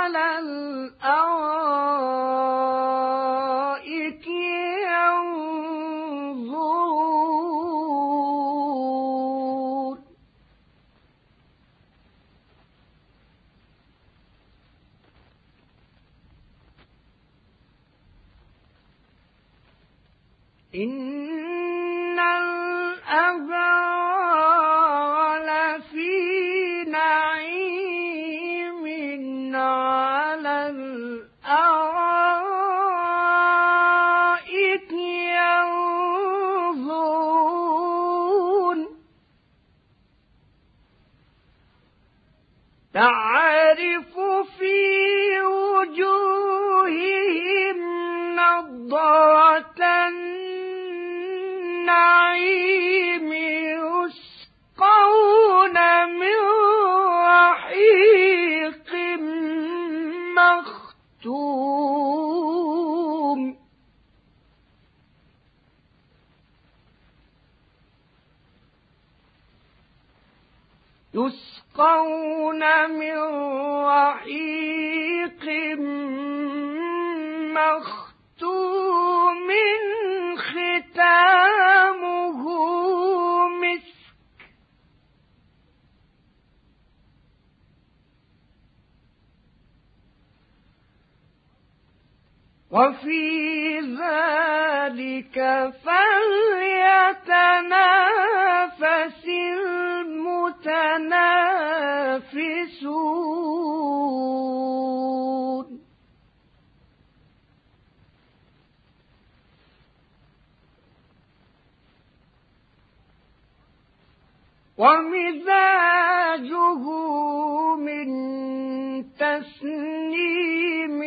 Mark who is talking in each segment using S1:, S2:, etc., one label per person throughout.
S1: على الأرائك ينظرون. إن الأبرار تعرف في وجوههم نضرة يسقون من رحيق مختوم ختامه مسك وفي ذلك فليتنافس ومزاجه من تسنيم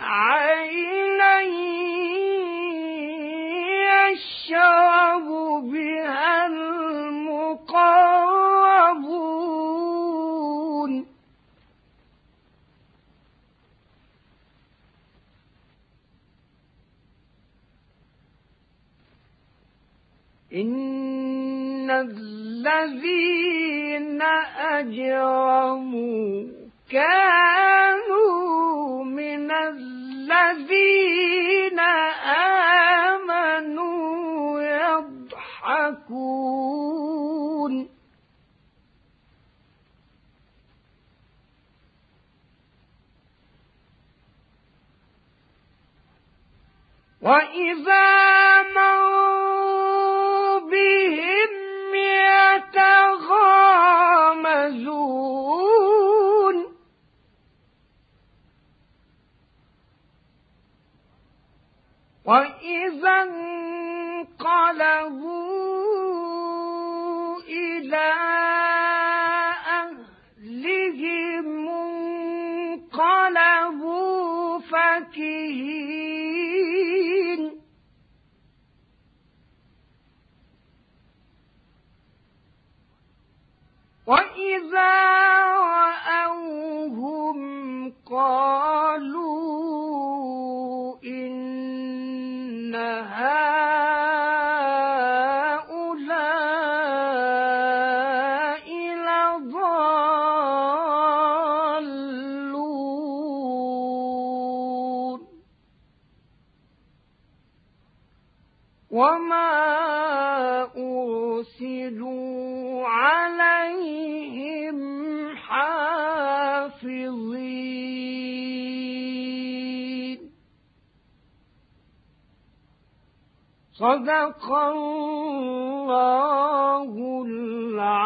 S1: عينا يشرب بها المقربون. إن الذين أجرموا كانوا من الذين آمنوا يضحكون. وإذا وإذا انقلبوا هؤلاء لضالون. وما أرسلوا عليهم صدق الله العظيم.